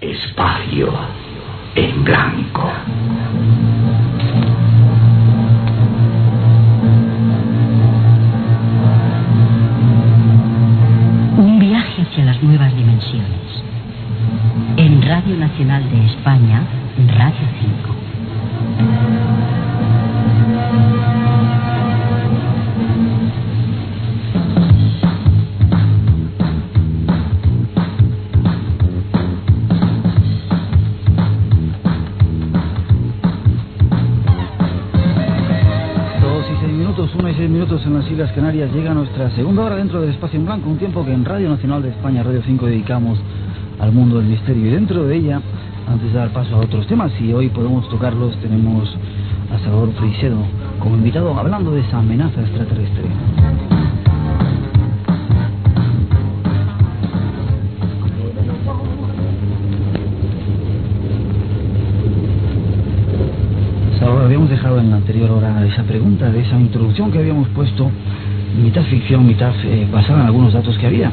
Espacio en blanco. Un viaje hacia las nuevas dimensiones. En Radio Nacional de España, Radio 5. Llega nuestra segunda hora dentro del Espacio en Blanco, un tiempo que en Radio Nacional de España, Radio 5, dedicamos al mundo del misterio. Y dentro de ella, antes de dar paso a otros temas, y hoy podemos tocarlos, tenemos a Salvador Frisedo como invitado hablando de esa amenaza extraterrestre. Habíamos dejado en la anterior hora esa pregunta, de esa introducción que habíamos puesto, mitad ficción, mitad eh, basada en algunos datos que había,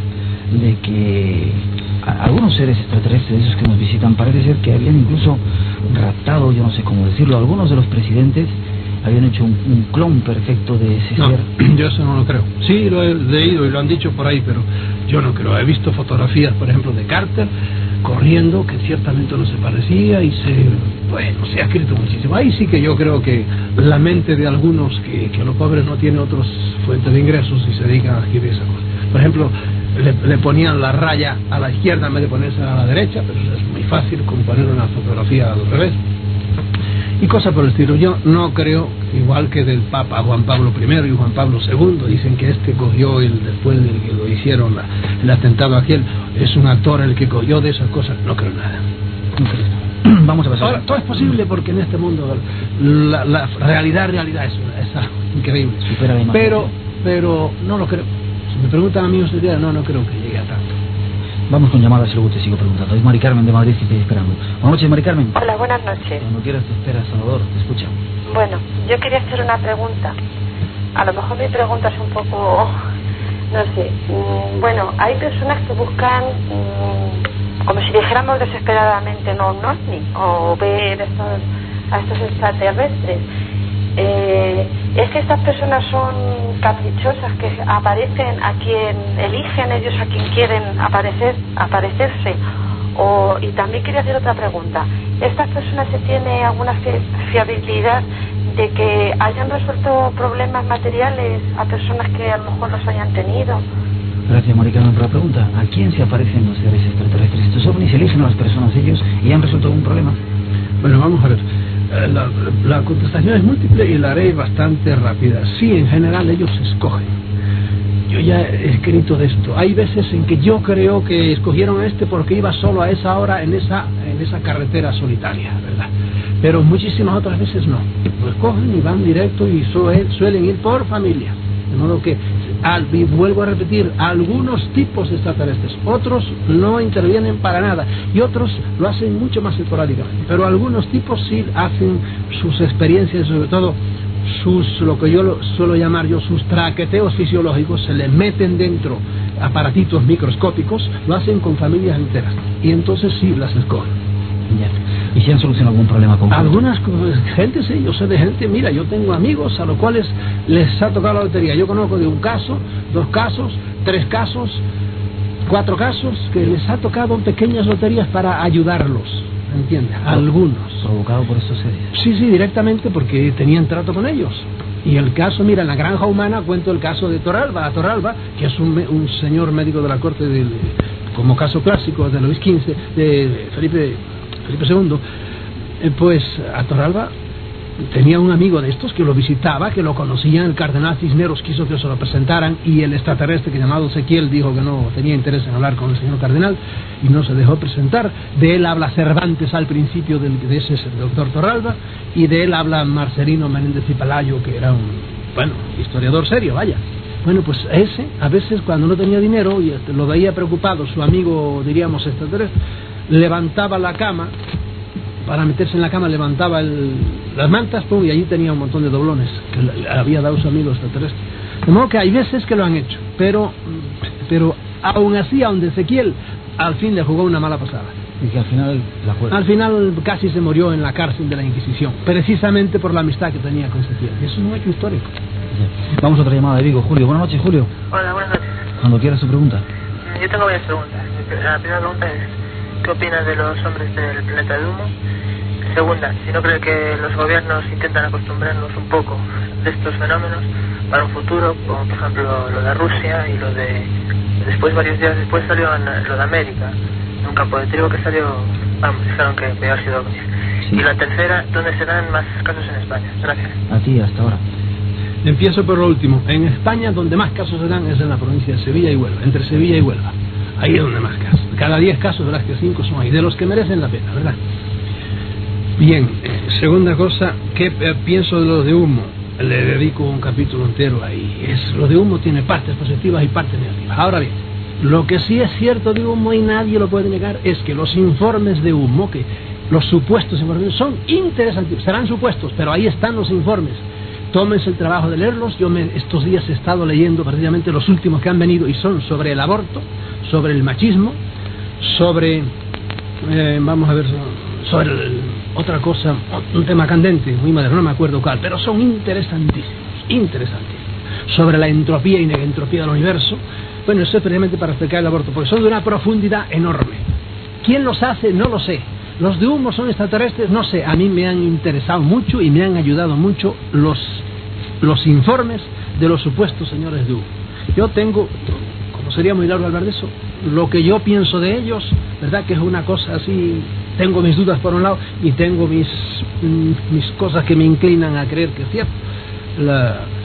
de que a- algunos seres extraterrestres, esos que nos visitan, parece ser que habían incluso raptado, yo no sé cómo decirlo, algunos de los presidentes habían hecho un, un clon perfecto de ese No, ser. yo eso no lo creo. Sí, lo he leído y lo han dicho por ahí, pero yo no creo. He visto fotografías, por ejemplo, de Carter corriendo, que ciertamente no se parecía y se, bueno, se ha escrito muchísimo. Ahí sí que yo creo que la mente de algunos, que, que los pobres no tienen otras fuentes de ingresos y se dedican a escribir esas cosas. Por ejemplo, le, ponían la raya a la izquierda en vez de ponerse a la derecha, pero es muy fácil como poner una fotografía al revés y cosas por el estilo. Yo no creo, igual que del Papa Juan Pablo I y Juan Pablo II, dicen que este cogió el, después de que lo hicieron la- el atentado aquel, es un actor el que cogió de esas cosas, no creo nada. Vamos a pasar. Ahora, todo es posible porque en este mundo la, la realidad, realidad es, es algo increíble. Supera la imaginación. Pero, pero no lo creo. Si me preguntan a mí, usted dirá, no, no creo que llegue a tanto. Vamos con llamadas y luego te sigo preguntando. Es Mari Carmen de Madrid que te esperando. Buenas noches, Mari Carmen. Hola, buenas noches. Cuando quieras te espera, Salvador, te escucha. Bueno, yo quería hacer una pregunta. A lo mejor mi pregunta es un poco, no sé. mm, Bueno, hay personas que buscan, mm, como si dijéramos desesperadamente, no un ovni o ver estos, a estos extraterrestres. Eh, es que estas personas son caprichosas, que aparecen a quien eligen ellos, a quien quieren aparecer, aparecerse. O, y también quería hacer otra pregunta. ¿Estas personas se tiene alguna fi- fiabilidad de que hayan resuelto problemas materiales a personas que a lo mejor los hayan tenido? Gracias, Mari Carmen, por la pregunta. ¿A quién se aparecen los seres extraterrestres? Estos ovnis eligen a las personas ellos y han resuelto algún problema. Bueno, vamos a ver. Eh, La, la contestación es múltiple y la haré bastante rápida. Sí, en general ellos escogen. Yo ya he escrito de esto. Hay veces en que yo creo que escogieron a este porque iba solo a esa hora en esa, en esa carretera solitaria, ¿verdad? Pero muchísimas otras veces no. Lo escogen y van directo y sue- suelen ir por familia. De modo que, al, y vuelvo a repetir, algunos tipos de extraterrestres, otros no intervienen para nada y otros lo hacen mucho más esporádicamente. Pero algunos tipos sí hacen sus experiencias, sobre todo sus, lo que yo lo- suelo llamar yo, sus traqueteos fisiológicos, se les meten dentro aparatitos microscópicos, lo hacen con familias enteras. Y entonces sí las escogen. ¿Y si han solucionado algún problema con Algunas gente, sí, yo sé de gente, mira, yo tengo amigos a los cuales les ha tocado la lotería. Yo conozco de un caso, dos casos, tres casos, cuatro casos, que les ha tocado pequeñas loterías para ayudarlos, ¿entiendes? Algunos. provocado por estos seres? Sí, sí, directamente porque tenían trato con ellos. Y el caso, mira, en la granja humana cuento el caso de Torralba, a Torralba, que es un, un señor médico de la corte del, como caso clásico de Luis XV, de Felipe, Felipe II, eh, pues a Torralba tenía un amigo de estos que lo visitaba, que lo conocía, el cardenal Cisneros quiso que se lo presentaran y el extraterrestre que llamado Ezequiel dijo que no tenía interés en hablar con el señor cardenal y no se dejó presentar. De él habla Cervantes al principio del, de ese es el doctor Torralba y de él habla Marcelino Menéndez y Palayo, que era un, bueno, historiador serio, vaya. Bueno, pues ese, a veces cuando no tenía dinero y lo veía preocupado, su amigo, diríamos, extraterrestre, levantaba la cama para meterse en la cama levantaba el- las mantas pum, y allí tenía un montón de doblones que le- le había dado su amigo extraterrestre. De modo que hay veces que lo han hecho, pero, pero aún así, aun de Ezequiel, al fin le jugó una mala pasada. Y que al final la juega. Al final casi se murió en la cárcel de la Inquisición, precisamente por la amistad que tenía con tío. Eso es un hecho histórico. Vamos a otra llamada de Vigo. Julio, buenas noches, Julio. Hola, buenas noches. Cuando quieras su pregunta. Yo tengo varias preguntas. La primera pregunta es, ¿qué opinas de los hombres del planeta de humo? Segunda, si no cree que los gobiernos intentan acostumbrarnos un poco de estos fenómenos para un futuro, como por ejemplo lo de Rusia y lo de... Después, varios días después salió lo de América, un campo de trigo que salió, vamos, dijeron que había sido ovnis. Sí. Y la tercera, ¿dónde se dan más casos en España? Gracias. A ti hasta ahora. Empiezo por lo último. En España, donde más casos se dan es en la provincia de Sevilla y Huelva, entre Sevilla y Huelva. Ahí es donde más casos. Cada 10 casos, verás que 5 son ahí, de los que merecen la pena, ¿verdad? Bien, eh, segunda cosa, ¿qué pienso de los de humo? Le dedico un capítulo entero ahí. Es, lo de humo tiene partes positivas y partes negativas. Ahora bien, lo que sí es cierto de humo y nadie lo puede negar es que los informes de humo, que los supuestos informes son interesantes, serán supuestos, pero ahí están los informes. Tómense el trabajo de leerlos. Yo me- estos días he estado leyendo precisamente los últimos que han venido y son sobre el aborto, sobre el machismo, sobre, eh, vamos a ver, sobre otra cosa, un tema candente, muy madero, no me acuerdo cuál, pero son interesantísimos, interesantísimos. Sobre la entropía y negentropía del universo. Bueno, eso es precisamente para explicar el aborto, porque son de una profundidad enorme. ¿Quién los hace? No lo sé. Los de humo son extraterrestres, no sé. A mí me han interesado mucho y me han ayudado mucho los, los informes de los supuestos señores de humo. Yo tengo, como sería muy largo hablar de eso, lo que yo pienso de ellos, ¿verdad? Que es una cosa así. Tengo mis dudas por un lado y tengo mis, mm, mis cosas que me inclinan a creer que es cierto.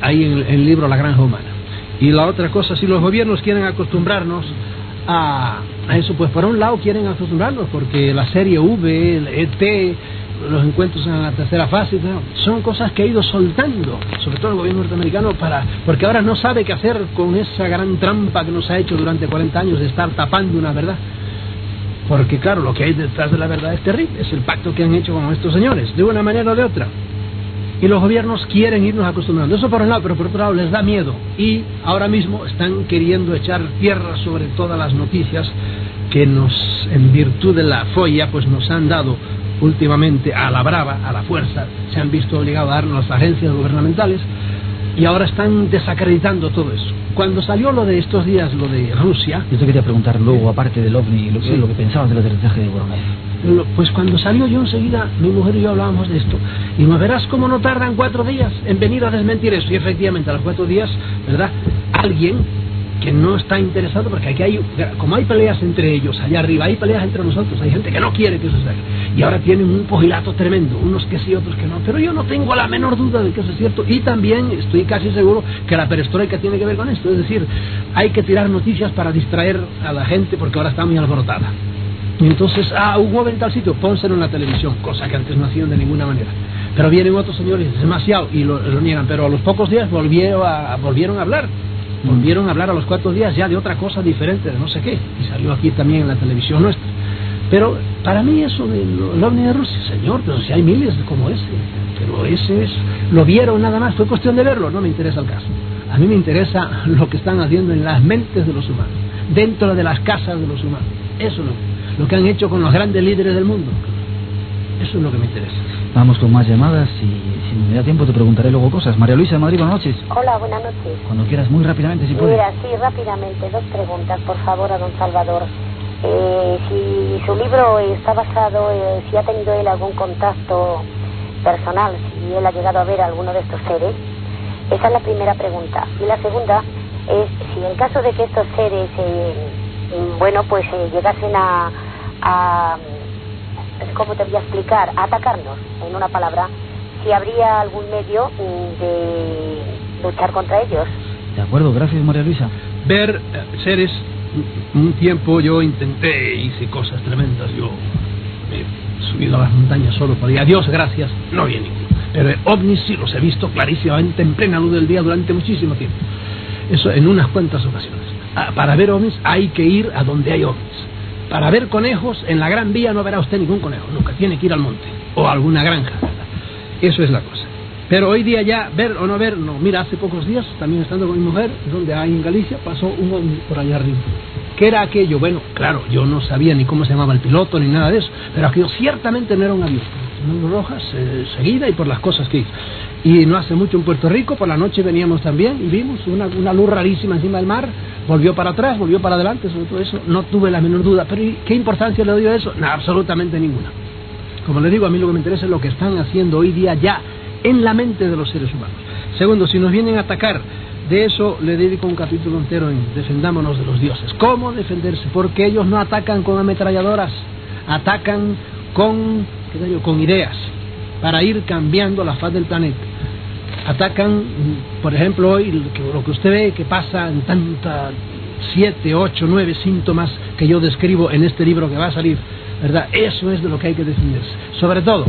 Ahí en el, en el libro La Granja Humana. Y la otra cosa, si los gobiernos quieren acostumbrarnos a, a eso, pues por un lado quieren acostumbrarnos, porque la serie V, el ET, los encuentros en la tercera fase, son cosas que ha ido soltando, sobre todo el gobierno norteamericano, para porque ahora no sabe qué hacer con esa gran trampa que nos ha hecho durante 40 años de estar tapando una verdad. Porque claro, lo que hay detrás de la verdad es terrible, es el pacto que han hecho con estos señores, de una manera o de otra. Y los gobiernos quieren irnos acostumbrando. Eso por un lado, pero por otro lado les da miedo. Y ahora mismo están queriendo echar tierra sobre todas las noticias que nos, en virtud de la folla, pues nos han dado últimamente a la brava, a la fuerza, se han visto obligados a darnos las agencias gubernamentales y ahora están desacreditando todo eso. Cuando salió lo de estos días, lo de Rusia, Yo te quería preguntar luego, aparte del ovni, lo Sí. lo que pensabas del aterrizaje de Voronezh. Pues cuando salió yo enseguida, mi mujer y yo hablábamos de esto. Y me verás cómo no tardan cuatro días en venir a desmentir eso. Y efectivamente, a los cuatro días, ¿verdad? Alguien que no está interesado, porque aquí hay, como hay peleas entre ellos, allá arriba, hay peleas entre nosotros, hay gente que no quiere que eso se haga. Y ahora tienen un pugilato tremendo, unos que sí, otros que no. Pero yo no tengo la menor duda de que eso es cierto. Y también estoy casi seguro que la perestroika tiene que ver con esto. Es decir, hay que tirar noticias para distraer a la gente porque ahora está muy alborotada. Y entonces, ah, hubo en tal sitio, pónselo en la televisión, cosa que antes no hacían de ninguna manera. Pero vienen otros señores, es demasiado, y lo, lo niegan. Pero a los pocos días volvieron a, volvieron a hablar. Volvieron a hablar a los cuatro días ya de otra cosa diferente, de no sé qué. Y salió aquí también en la televisión nuestra. Pero para mí eso del ovni de Rusia, señor, pero si hay miles como ese. Pero ese es, lo vieron nada más, fue cuestión de verlo, no me interesa el caso. A mí me interesa lo que están haciendo en las mentes de los humanos, dentro de las casas de los humanos. Eso es lo, lo que han hecho con los grandes líderes del mundo. Eso es lo que me interesa. Vamos con más llamadas y si me da tiempo te preguntaré luego cosas. María Luisa de Madrid, buenas noches. Hola, buenas noches. Cuando quieras, muy rápidamente, si puedes. Mira, sí, rápidamente, dos preguntas, por favor, a don Salvador. Eh, si su libro está basado, eh, si ha tenido él algún contacto personal, si él ha llegado a ver a alguno de estos seres, esa es la primera pregunta. Y la segunda es si en caso de que estos seres, eh, mm, bueno, pues eh, llegasen a, a, ¿cómo te voy a explicar? A atacarnos, en una palabra, si habría algún medio de luchar contra ellos. De acuerdo, gracias María Luisa. Ver eh, seres, un tiempo yo intenté, hice cosas tremendas, yo me he subido a las montañas solo por ahí, a Dios gracias, no había ninguno. Pero ovnis sí los he visto clarísimamente en plena luz del día durante muchísimo tiempo. Eso en unas cuantas ocasiones. Ah, Para ver ovnis hay que ir a donde hay ovnis. Para ver conejos, en la Gran Vía no verá usted ningún conejo, nunca. Tiene que ir al monte o a alguna granja. Eso es la cosa. Pero hoy día ya, ver o no ver, no. Mira, hace pocos días, también estando con mi mujer, donde hay en Galicia, pasó un ovni por allá arriba. ¿Qué era aquello? Bueno, claro, yo no sabía ni cómo se llamaba el piloto ni nada de eso, pero aquello ciertamente no era un avión. Rojas eh, seguida y por las cosas que hizo. Y no hace mucho en Puerto Rico, por la noche veníamos también y vimos una, una luz rarísima encima del mar, volvió para atrás, volvió para adelante, sobre todo eso, no tuve la menor duda. Pero ¿y ¿qué importancia le doy a eso? No, absolutamente ninguna. Como le digo, a mí lo que me interesa es lo que están haciendo hoy día ya en la mente de los seres humanos. Segundo, si nos vienen a atacar, de eso le dedico un capítulo entero en Defendámonos de los dioses. ¿Cómo defenderse? Porque ellos no atacan con ametralladoras, atacan con, ¿qué con ideas para ir cambiando la faz del planeta. Atacan, por ejemplo, hoy lo que, usted ve que pasa en tantas siete, ocho, nueve síntomas que yo describo en este libro que va a salir, ¿verdad? Eso es de lo que hay que defenderse. Sobre todo,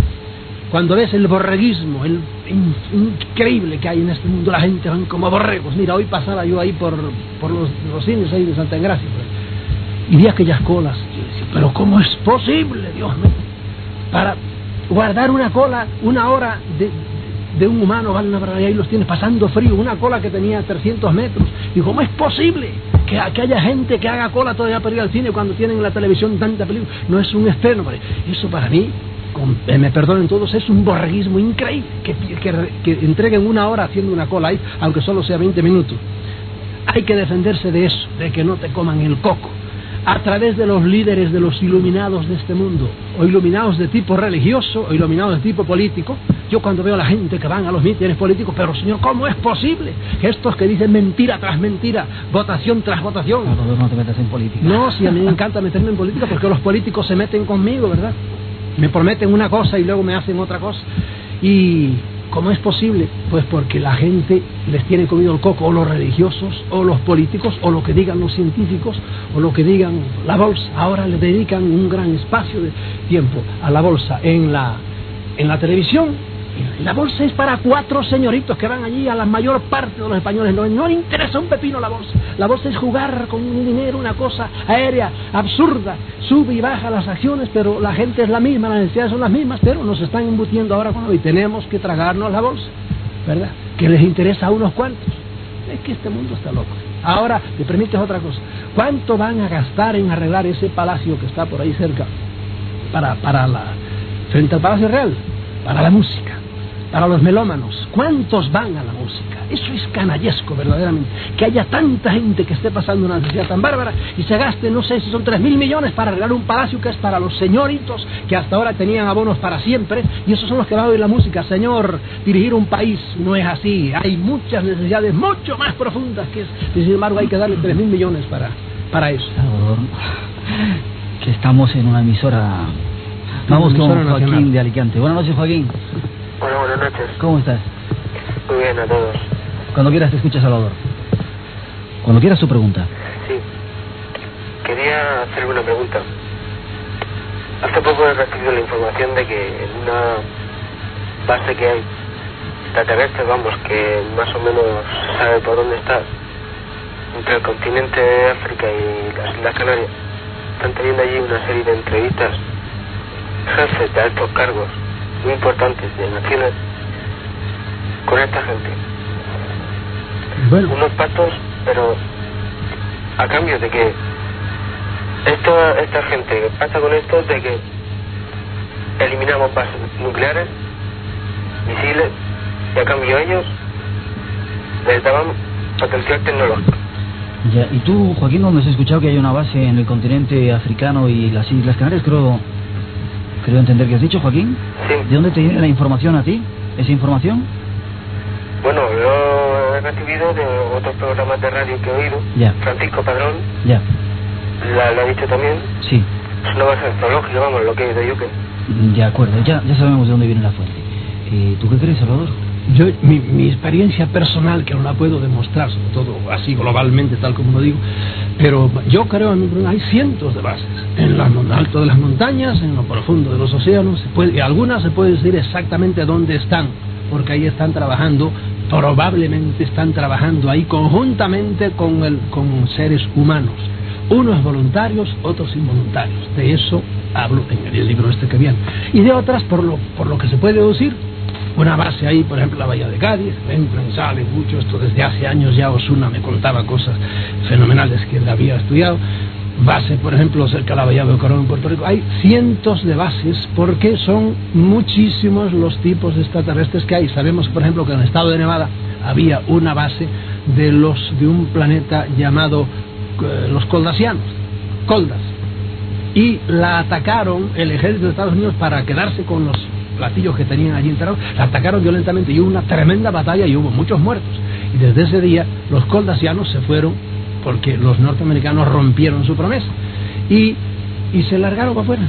cuando ves el borreguismo, el in- increíble que hay en este mundo, la gente van como borregos. Mira, hoy pasaba yo ahí por, por los, los cines ahí de Santa Engracia ahí, y vi aquellas colas. Y yo decía, pero ¿cómo es posible, Dios mío? Para guardar una cola una hora de, de un humano, vale una barbaridad, y los tienes pasando frío, una cola que tenía 300 metros. Y ¿cómo es posible que, que haya gente que haga cola todavía para ir al cine cuando tienen en la televisión tanta película? No es un estreno, eso para mí, eh, me perdonen todos, es un borreguismo increíble que, que, que entreguen una hora haciendo una cola ahí, aunque solo sea 20 minutos. Hay que defenderse de eso, de que no te coman el coco. A través de los líderes de los iluminados de este mundo, o iluminados de tipo religioso, o iluminados de tipo político. Yo cuando veo a la gente que van a los mítines políticos, pero señor, ¿cómo es posible que estos que dicen mentira tras mentira, votación tras votación? Salvador, no te metas en política. No, si a mí me encanta meterme en política porque los políticos se meten conmigo, ¿verdad? Me prometen una cosa y luego me hacen otra cosa. Y ¿cómo es posible? Pues porque la gente les tiene comido el coco, o los religiosos, o los políticos, o lo que digan los científicos, o lo que digan la bolsa. Ahora le dedican un gran espacio de tiempo a la bolsa en la, en la televisión. La bolsa es para cuatro señoritos que van allí a la mayor parte de los españoles. No, no interesa un pepino la bolsa. La bolsa es jugar con un dinero, una cosa aérea, absurda. Sube y baja las acciones, pero la gente es la misma, las necesidades son las mismas, pero nos están embutiendo ahora con y tenemos que tragarnos la bolsa, ¿verdad? Que les interesa a unos cuantos. Es que este mundo está loco. Ahora, te permites otra cosa. ¿Cuánto van a gastar en arreglar ese palacio que está por ahí cerca? Para, para la, frente al Palacio Real, para la música, para los melómanos. ¿Cuántos van a la música? Eso es canallesco, verdaderamente. Que haya tanta gente que esté pasando una necesidad tan bárbara y se gaste, no sé si son tres mil millones para arreglar un palacio que es para los señoritos que hasta ahora tenían abonos para siempre y esos son los que van a oír la música. Señor, dirigir un país no es así. Hay muchas necesidades mucho más profundas que es. Y sin embargo, hay que darle tres mil millones para, para eso. Salvador, que estamos en una emisora. Vamos Una con Joaquín nacional. de Alicante. Buenas noches, Joaquín. Hola, buenas noches. ¿Cómo estás? Muy bien a todos. Cuando quieras te escucha Salvador. Cuando quieras tu pregunta. Sí. Quería hacerle una pregunta. Hace poco he recibido la información de que en una base que hay extraterrestre, vamos, que más o menos sabe por dónde está, entre el continente de África y las Islas Canarias, están teniendo allí una serie de entrevistas jefes de altos cargos muy importantes de naciones con esta gente. Bueno, unos pactos, pero a cambio de que esto, esta gente pasa con esto de que eliminamos bases nucleares, misiles, y a cambio ellos les daban potencial tecnológico. Ya, y tú, Joaquín, ¿dónde has escuchado que hay una base en el continente africano y las Islas Canarias? Creo, creo entender que has dicho, Joaquín. Sí. ¿De dónde te viene la información a ti? ¿Esa información? Recibido de otros programas de radio que he oído, Ya. Francisco Padrón Ya, la, lo ha dicho también, sí. es una base zoológica, vamos, lo que he oído yo que... De acuerdo, ya, ya sabemos de dónde viene la fuente. Eh, ¿Tú qué crees, Salvador? Yo, mi, mi experiencia personal, que no la puedo demostrar, sobre todo así globalmente, tal como lo digo, pero yo creo, en hay cientos de bases. En lo alto de las montañas, en lo profundo de los océanos, se puede, y algunas se puede decir exactamente dónde están, porque ahí están trabajando, probablemente están trabajando ahí conjuntamente con, el, con seres humanos. Unos voluntarios, otros involuntarios. De eso hablo en el libro este que viene. Y de otras, por lo, por lo que se puede deducir, una base ahí, por ejemplo, la Bahía de Cádiz, entran, salen mucho, esto desde hace años ya Osuna me contaba cosas fenomenales que él había estudiado. Base, por ejemplo, cerca de la Bahía de Ocorón en Puerto Rico. Hay cientos de bases porque son muchísimos los tipos de extraterrestres que hay. Sabemos, por ejemplo, que en el estado de Nevada había una base de los de un planeta llamado eh, los Coldasianos, Coldas, y la atacaron el ejército de Estados Unidos para quedarse con los platillos que tenían allí enterrados, la atacaron violentamente y hubo una tremenda batalla y hubo muchos muertos. Y desde ese día los coldasianos se fueron porque los norteamericanos rompieron su promesa y, y se largaron para afuera.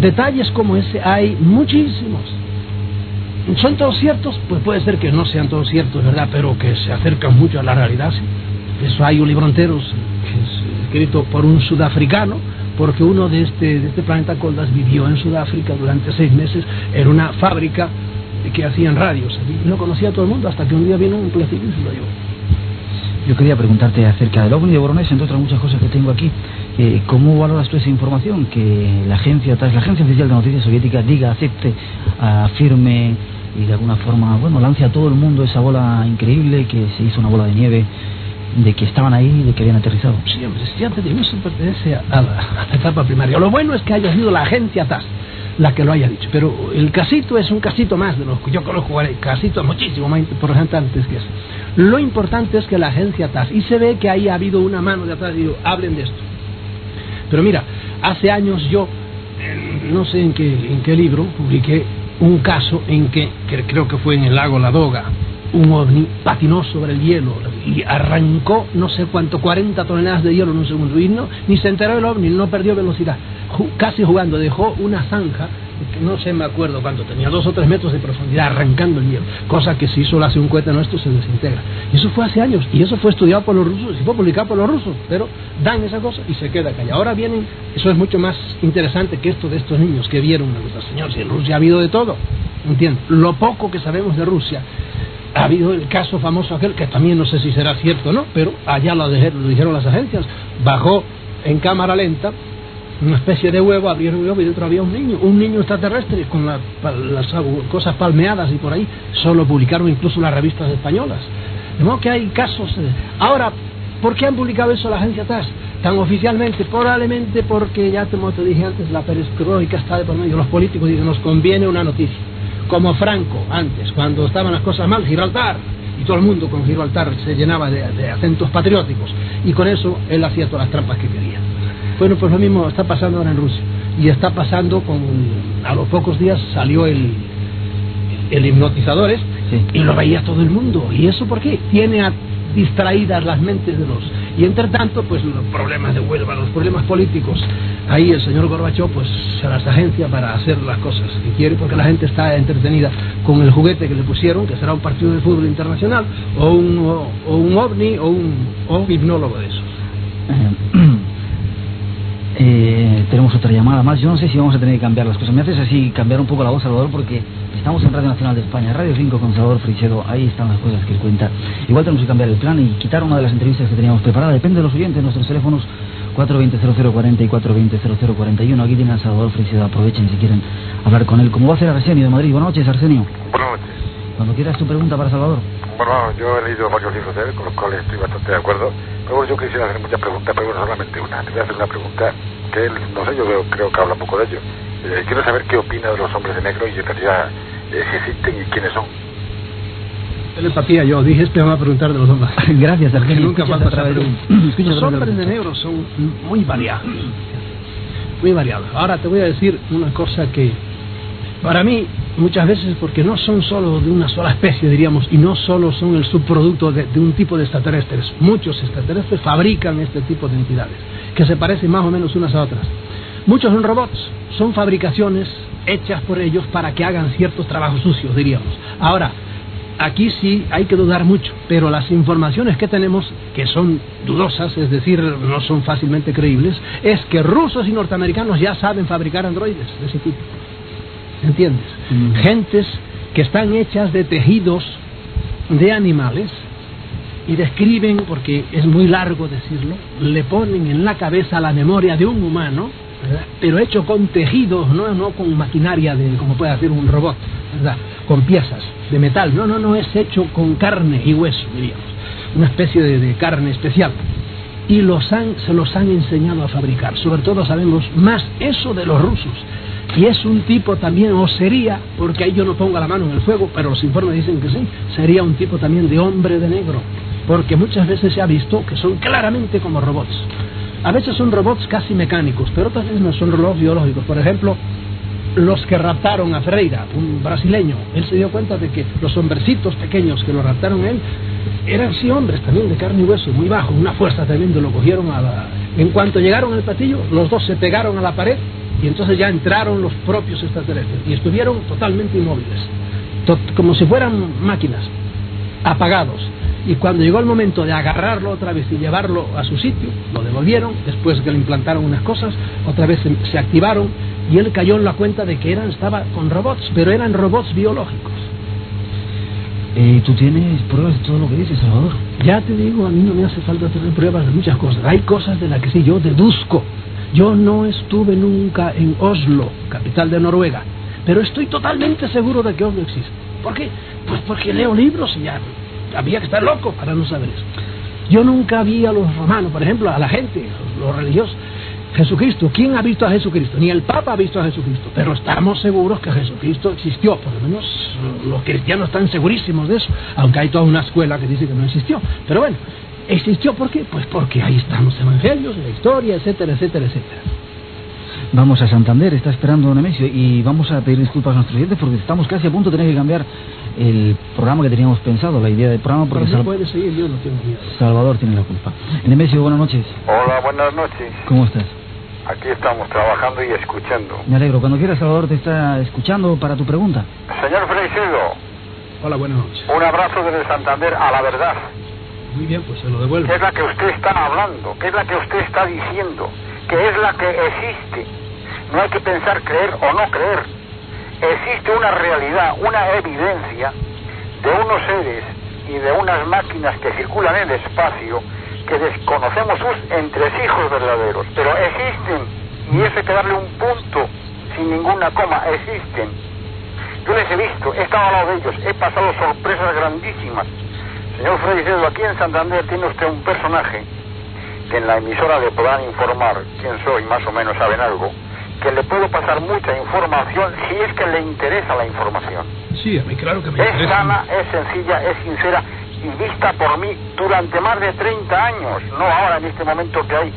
Detalles como ese hay muchísimos. ¿Son todos ciertos? Pues puede ser que no sean todos ciertos, ¿verdad? Pero que se acercan mucho a la realidad. Eso hay un libro entero escrito por un sudafricano porque uno de este, de este planeta Coldas vivió en Sudáfrica durante seis meses en una fábrica que hacían radios. No conocía a todo el mundo hasta que un día vino un platillo y se lo llevó. Yo quería preguntarte acerca del OVNI de Boronés, entre otras muchas cosas que tengo aquí. Eh, ¿Cómo valoras tú esa información? Que la agencia, tras la agencia oficial de noticias soviética diga, acepte, afirme y de alguna forma, bueno, lance a todo el mundo esa bola increíble que se hizo una bola de nieve de que estaban ahí y de que habían aterrizado. Sí, hombre, ya te digo, eso pertenece a la, a la etapa primaria. Lo bueno es que haya sido la agencia TAS la que lo haya dicho, pero el casito es un casito más de los que yo conozco, el casito es muchísimo más importante que eso. Lo importante es que la agencia TAS, y se ve que ahí ha habido una mano de atrás, digo, hablen de esto. Pero mira, hace años yo, no sé en qué, en qué libro, publiqué un caso en que, que creo que fue en el lago Ladoga, un ovni patinó sobre el hielo y arrancó no sé cuánto, 40 toneladas de hielo en un segundo. Y no, ni se enteró el ovni, no perdió velocidad. Casi jugando, dejó una zanja, no sé, me acuerdo cuánto, tenía dos o tres metros de profundidad, arrancando el hielo. Cosa que si solo hace un cohete nuestro se desintegra. Y eso fue hace años, y eso fue estudiado por los rusos, y fue publicado por los rusos, pero dan esa cosa y se queda callado. Ahora vienen, eso es mucho más interesante que esto de estos niños que vieron a señores. Y en Rusia ha habido de todo, ¿entiendes? Lo poco que sabemos de Rusia ha habido el caso famoso aquel, que también no sé si será cierto o no, pero allá lo, dije- lo dijeron las agencias, bajó en cámara lenta una especie de huevo, abrieron el huevo y dentro había un niño, un niño extraterrestre con la- las cosas palmeadas y por ahí, solo publicaron incluso las revistas españolas. De modo que hay casos. eh. Ahora, ¿por qué han publicado eso la agencia TAS? Tan oficialmente, probablemente porque ya como te dije antes, la perestroika está de por medio. Los políticos dicen, nos conviene una noticia como Franco antes, cuando estaban las cosas mal, Gibraltar, y todo el mundo con Gibraltar se llenaba de, de acentos patrióticos, y con eso él hacía todas las trampas que quería. Bueno, pues lo mismo está pasando ahora en Rusia, y está pasando con, a los pocos días salió el, el hipnotizador este, Sí. y lo veía todo el mundo, ¿y eso por qué? Tiene a- distraídas las mentes de los... Y entre tanto, pues los problemas de Huelva, los problemas políticos, ahí el señor Gorbachev pues se las agencia para hacer las cosas que quiere porque la gente está entretenida con el juguete que le pusieron, que será un partido de fútbol internacional, o un, o, o un ovni, o un, o un hipnólogo de esos. Eh, tenemos otra llamada más. Yo no sé si vamos a tener que cambiar las cosas. Me haces así cambiar un poco la voz, Salvador, porque estamos en Radio Nacional de España, Radio 5 con Salvador Frisedo. Ahí están las cosas que él cuenta. Igual tenemos que cambiar el plan y quitar una de las entrevistas que teníamos preparada. Depende de los oyentes, nuestros teléfonos 420-0040 y 420-0041. Aquí tienen a Salvador Frisedo. Aprovechen si quieren hablar con él. Como va a hacer Arsenio de Madrid. Buenas noches, Arsenio. Buenas noches. Cuando quieras tu pregunta para Salvador. Bueno, yo he leído varios libros de él, con los cuales estoy bastante de acuerdo. Pero bueno, yo quisiera hacer muchas preguntas, pero bueno, solamente una. Te voy a hacer una pregunta que él, no sé, yo veo- creo que habla un poco de ello. Eh, quiero saber qué opina de los hombres de negro y en realidad eh, si existen y quiénes son. Telepatía, yo dije, este me va a preguntar de los hombres. Gracias, Que Arsenio. nunca falta saber. a Los hombres de negro son muy variados. Muy variados. Ahora te voy a decir una cosa que para mí muchas veces porque no son solo de una sola especie, diríamos, y no solo son el subproducto de, de un tipo de extraterrestres. Muchos extraterrestres fabrican este tipo de entidades, que se parecen más o menos unas a otras. Muchos son robots, son fabricaciones hechas por ellos para que hagan ciertos trabajos sucios, diríamos. Ahora, aquí sí hay que dudar mucho, pero las informaciones que tenemos, que son dudosas, es decir, no son fácilmente creíbles, es que rusos y norteamericanos ya saben fabricar androides de ese tipo. ¿Entiendes? Mm. Gentes que están hechas de tejidos de animales y describen, porque es muy largo decirlo, le ponen en la cabeza la memoria de un humano ¿verdad? pero hecho con tejidos, no, no con maquinaria de como puede hacer un robot, ¿verdad? con piezas de metal, no, no, no, es hecho con carne y hueso, diríamos, una especie de, de carne especial. Y los han, se los han enseñado a fabricar, sobre todo sabemos más eso de los rusos. Y es un tipo también, o sería, porque ahí yo no pongo la mano en el fuego, pero los informes dicen que sí, sería un tipo también de hombre de negro, porque muchas veces se ha visto que son claramente como robots. A veces son robots casi mecánicos, pero otras veces no son robots biológicos. Por ejemplo, los que raptaron a Ferreira, un brasileño, él se dio cuenta de que los hombrecitos pequeños que lo raptaron a él eran sí hombres también de carne y hueso, muy bajos, una fuerza tremenda, lo cogieron a la... En cuanto llegaron al patillo, los dos se pegaron a la pared y entonces ya entraron los propios extraterrestres y estuvieron totalmente inmóviles, como si fueran máquinas, apagados. Y cuando llegó el momento de agarrarlo otra vez y llevarlo a su sitio, lo devolvieron, después que le implantaron unas cosas, otra vez se, se activaron y él cayó en la cuenta de que eran, estaba con robots, pero eran robots biológicos. Eh, ¿Tú tienes pruebas de todo lo que dices, Salvador? Ya te digo, a mí no me hace falta tener pruebas de muchas cosas. Hay cosas de las que sí yo deduzco. Yo no estuve nunca en Oslo, capital de Noruega, pero estoy totalmente seguro de que Oslo existe. ¿Por qué? Pues porque leo libros y ya había que estar loco para no saber eso. Yo nunca vi a los romanos, por ejemplo, a la gente, los religiosos. Jesucristo, ¿quién ha visto a Jesucristo? Ni el Papa ha visto a Jesucristo, pero estamos seguros que Jesucristo existió, por lo menos los cristianos están segurísimos de eso, aunque hay toda una escuela que dice que no existió. Pero bueno, ¿existió por qué? Pues porque ahí están los evangelios, la historia, etcétera, etcétera, etcétera. Vamos a Santander, está esperando Nemesio y vamos a pedir disculpas a nuestros oyentes porque estamos casi a punto de tener que cambiar el programa que teníamos pensado, la idea del programa, porque Pero Sal- no puede seguir, yo no tengo miedo. Salvador tiene la culpa. Nemesio, buenas noches. Hola, buenas noches. ¿Cómo estás? Aquí estamos trabajando y escuchando. Me alegro. Cuando quieras, Salvador te está escuchando para tu pregunta. Señor Freixedo, Hola, buenas noches. un abrazo desde Santander a la verdad. Muy bien, pues se lo devuelvo. ¿Qué es la que usted está hablando? ¿Qué es la que usted está diciendo? ¿Qué es la que existe? No hay que pensar creer o no creer. Existe una realidad, una evidencia de unos seres y de unas máquinas que circulan en el espacio que desconocemos sus entresijos verdaderos, pero existen y eso hay que darle un punto sin ninguna coma, existen. Yo les he visto, he estado al lado de ellos, he pasado sorpresas grandísimas. Señor Freddy Cedo, aquí en Santander tiene usted un personaje que en la emisora le podrán informar quién soy, más o menos saben algo, que le puedo pasar mucha información si es que le interesa la información. Sí, a mí claro que me Es interesa. sana, es sencilla, es sincera y vista por mí durante más de 30 años, no ahora en este momento que hay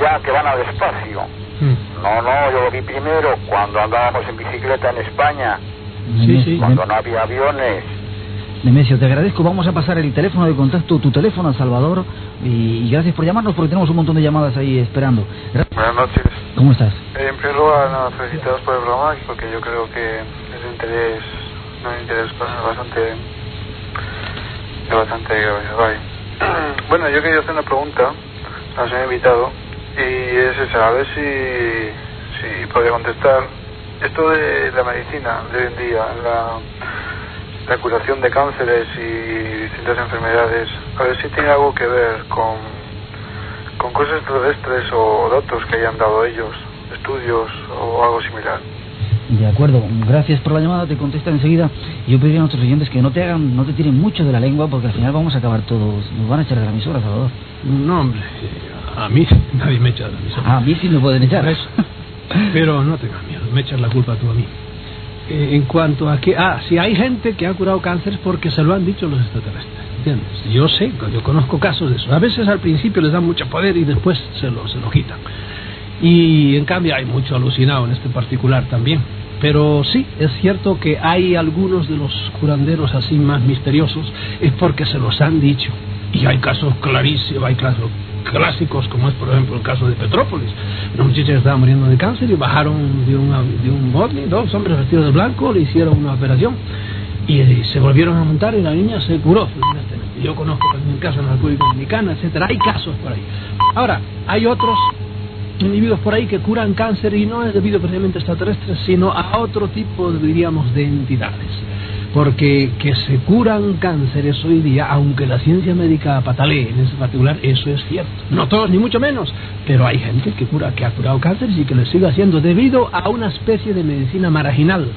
ya que van al espacio. Mm. No, no, yo lo vi primero cuando andábamos en bicicleta en España, Sí, sí. cuando no había aviones. Nemesio, te agradezco. Vamos a pasar el teléfono de contacto, tu teléfono a Salvador. Y, y gracias por llamarnos porque tenemos un montón de llamadas ahí esperando. Buenas noches. ¿Cómo estás? En primer lugar, nada, felicitados por el programa, porque yo creo que es de interés, no de interés bastante, de bastante grave. Bueno, yo quería hacer una pregunta al señor invitado, y es esa, a ver si, si podría contestar. Esto de la medicina de hoy en día, la, la curación de cánceres y distintas enfermedades, a ver si tiene algo que ver con, con cosas extraterrestres o datos que hayan dado ellos, estudios o algo similar. De acuerdo, gracias por la llamada, te contesto enseguida. Y Yo pediría a nuestros oyentes que no te hagan, no te tiren mucho de la lengua porque al final vamos a acabar todos, nos van a echar de la emisora, Salvador. No, hombre, a mí nadie me echa de la emisora. Ah, a mí sí me pueden echar. Pero no tengas miedo, me echas la culpa tú a mí. Eh, en cuanto a que, ah, si hay gente que ha curado cáncer porque se lo han dicho los extraterrestres, ¿entiendes? Yo sé, yo conozco casos de eso. A veces al principio les dan mucho poder y después se lo, se lo quitan. Y en cambio hay mucho alucinado en este particular también. Pero sí, es cierto que hay algunos de los curanderos así más misteriosos, es porque se los han dicho. Y hay casos clarísimos, hay casos clásicos, como es por ejemplo el caso de Petrópolis. Una muchacha que estaba muriendo de cáncer y bajaron de, una, de un ovni, dos hombres vestidos de blanco, le hicieron una operación y, eh, se volvieron a montar y la niña se curó. Yo conozco también casos en la República Dominicana, etcétera. Hay casos por ahí. Ahora, hay otros individuos por ahí que curan cáncer y no es debido precisamente a extraterrestres, sino a otro tipo, diríamos, de entidades. Porque que se curan cánceres hoy día, aunque la ciencia médica patalee en ese particular, eso es cierto. No todos, ni mucho menos, pero hay gente que cura, que ha curado cánceres y que lo sigue haciendo debido a una especie de medicina marginal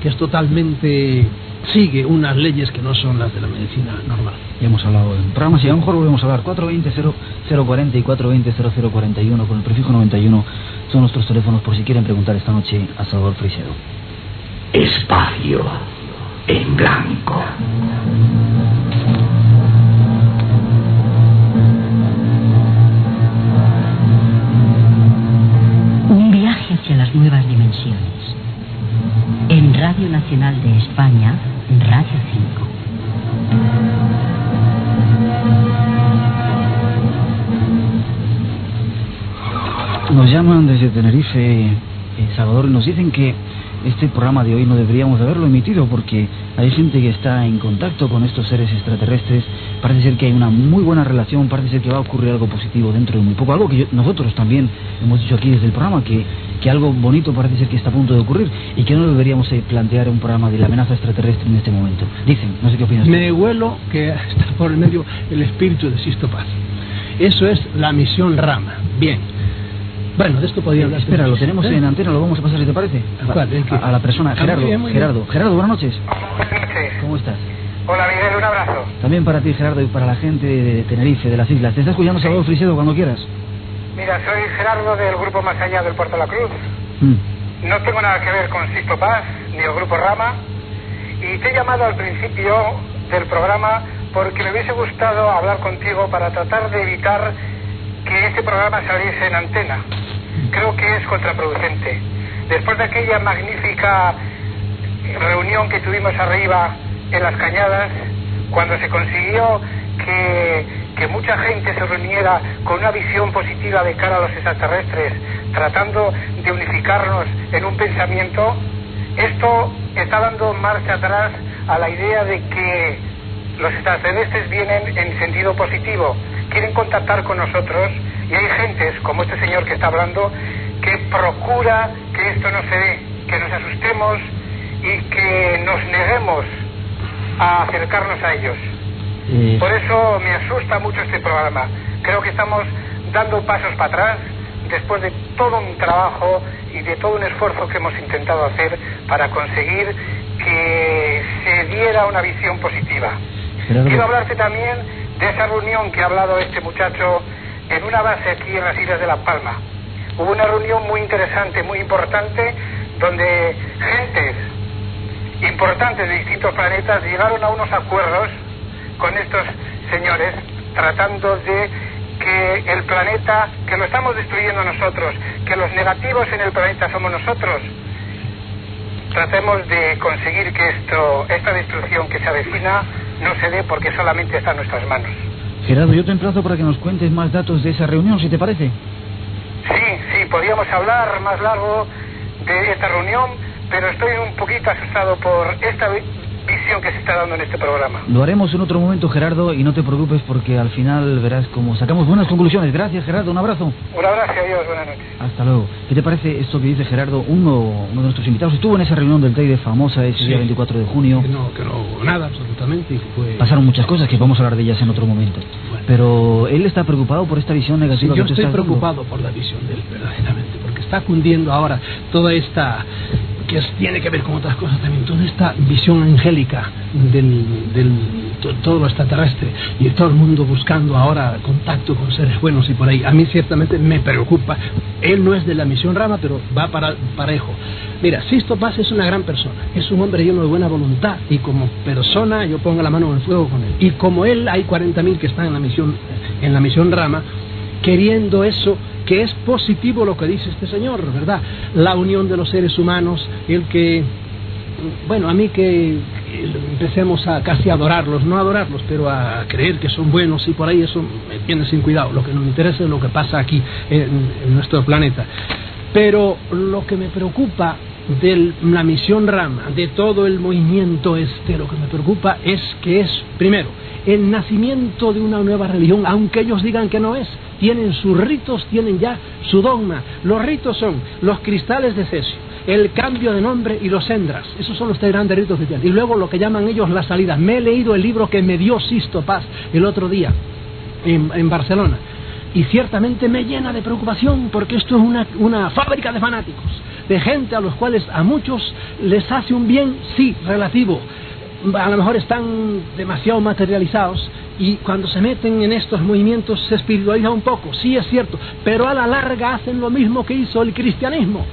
que es totalmente sigue unas leyes que no son las de la medicina normal. Ya hemos hablado en programas y a lo mejor volvemos a hablar. 420-0040 y 420-0041 con el prefijo 91 son nuestros teléfonos por si quieren preguntar esta noche a Salvador Frisedo. Espacio en blanco. Un viaje hacia las nuevas dimensiones. En Radio Nacional de España, Radio 5. Nos llaman desde Tenerife, eh, Salvador, y nos dicen que este programa de hoy no deberíamos haberlo emitido porque hay gente que está en contacto con estos seres extraterrestres. Parece ser que hay una muy buena relación, parece ser que va a ocurrir algo positivo dentro de muy poco. Algo que nosotros también hemos dicho aquí desde el programa, que, que algo bonito parece ser que está a punto de ocurrir y que no deberíamos eh, plantear un programa de la amenaza extraterrestre en este momento. Dicen, no sé qué opinas. Me huelo que está por el medio el espíritu de Sisto Paz. Eso es la misión Rama. Bien. Bueno, de esto podría hablar. Espera, lo tenemos en antena, lo vamos a pasar, si te parece. ¿A, a, la persona, Gerardo. Gerardo, Gerardo, buenas noches. Buenas noches. ¿Cómo estás? Hola Miguel, un abrazo. También para ti, Gerardo, y para la gente de Tenerife, de las islas. ¿Te está escuchando Salvador Frisedo cuando quieras? Mira, soy Gerardo del grupo Más Allá del Puerto de la Cruz. Mm. No tengo nada que ver con Sisto Paz ni el grupo Rama. Y te he llamado al principio del programa porque me hubiese gustado hablar contigo para tratar de evitar que este programa saliese en antena creo que es contraproducente. Después de aquella magnífica reunión que tuvimos arriba en las cañadas, cuando se consiguió que, que, mucha gente se reuniera con una visión positiva de cara a los extraterrestres, tratando de unificarnos en un pensamiento, esto está dando marcha atrás a la idea de que los extraterrestres vienen en sentido positivo, quieren contactar con nosotros y hay gentes, como este señor que está hablando, que procura que esto no se dé, que nos asustemos y que nos neguemos a acercarnos a ellos. Por eso me asusta mucho este programa. Creo que estamos dando pasos para atrás después de todo un trabajo y de todo un esfuerzo que hemos intentado hacer para conseguir que se diera una visión positiva. Quiero hablarte también de esa reunión que ha hablado este muchacho en una base aquí en las Islas de La Palma. Hubo una reunión muy interesante, muy importante, donde gentes importantes de distintos planetas llegaron a unos acuerdos con estos señores tratando de que el planeta, que lo estamos destruyendo nosotros, que los negativos en el planeta somos nosotros, tratemos de conseguir que esto, esta destrucción que se avecina no se dé porque solamente está en nuestras manos. Gerardo, yo te emplazo para que nos cuentes más datos de esa reunión, si te parece. Sí, sí, podríamos hablar más largo de esta reunión, pero estoy un poquito asustado por esta visión que se está dando en este programa. Lo haremos en otro momento, Gerardo, y no te preocupes porque al final verás cómo sacamos buenas conclusiones. Gracias, Gerardo, un abrazo. Un abrazo, adiós, buenas noches. Hasta luego. ¿Qué te parece esto que dice Gerardo? Uno, uno de nuestros invitados estuvo en esa reunión del TEIDE famosa ese día 24 de junio. Que no, que no, nada, absolutamente. Pasaron muchas cosas que vamos a hablar de ellas en otro momento. Pero él está preocupado por esta visión negativa sí, yo que estoy preocupado por la visión de él, verdaderamente, porque está cundiendo ahora toda esta que tiene que ver con otras cosas también, toda esta visión angélica del, todo lo extraterrestre y todo el mundo buscando ahora contacto con seres buenos y por ahí. A mí ciertamente me preocupa. Él no es de la misión Rama, pero va para parejo. Mira, Sisto Paz es una gran persona, es un hombre lleno de buena voluntad y como persona yo pongo la mano en el fuego con él. Y como él hay 40.000 que están en la misión en la misión Rama queriendo eso que es positivo lo que dice este señor, ¿verdad? La unión de los seres humanos, el que, bueno, a mí que empecemos a casi adorarlos, no adorarlos, pero a creer que son buenos y por ahí eso me tiene sin cuidado. Lo que nos interesa es lo que pasa aquí en, en nuestro planeta. Pero lo que me preocupa de la misión Rama, de todo el movimiento este, lo que me preocupa es que es, primero, el nacimiento de una nueva religión, aunque ellos digan que no es. Tienen sus ritos, tienen ya su dogma. Los ritos son los cristales de cesio, el cambio de nombre y los endras. Esos son los tres grandes ritos cristianos. Y luego lo que llaman ellos las salidas. Me he leído el libro que me dio Sisto Paz el otro día en, en Barcelona. Y ciertamente me llena de preocupación porque esto es una, una fábrica de fanáticos, de gente a los cuales a muchos les hace un bien, sí, relativo. A lo mejor están demasiado materializados y cuando se meten en estos movimientos se espiritualiza un poco, sí es cierto, pero a la larga hacen lo mismo que hizo el cristianismo.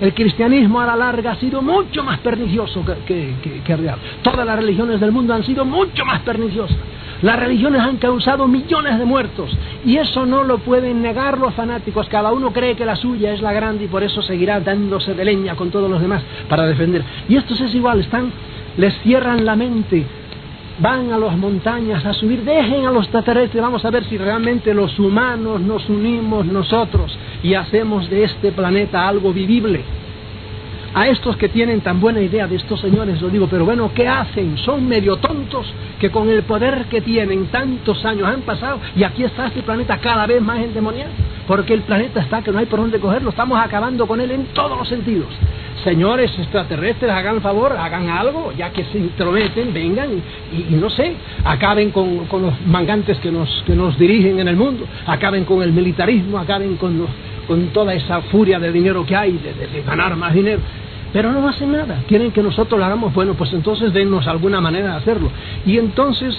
El cristianismo a la larga ha sido mucho más pernicioso que, real. Todas las religiones del mundo han sido mucho más perniciosas. Las religiones han causado millones de muertos y eso no lo pueden negar los fanáticos. Cada uno cree que la suya es la grande y por eso seguirá dándose de leña con todos los demás para defender. Y estos es igual, están, les cierran la mente, van a las montañas a subir, dejen a los extraterrestres, vamos a ver si realmente los humanos nos unimos nosotros y hacemos de este planeta algo vivible. A estos que tienen tan buena idea de estos señores, lo digo, pero bueno, ¿qué hacen? Son medio tontos que con el poder que tienen tantos años han pasado y aquí está este planeta cada vez más endemoniado, porque el planeta está que no hay por dónde cogerlo, estamos acabando con él en todos los sentidos. Señores extraterrestres, hagan favor, hagan algo, ya que se intrometen, vengan y, no sé, acaben con, los mangantes que nos, que nos dirigen en el mundo, acaben con el militarismo, acaben con, los, con toda esa furia de dinero que hay, de, de, de ganar más dinero pero no hacen nada. Quieren que nosotros lo hagamos, bueno, pues entonces dennos alguna manera de hacerlo. Y entonces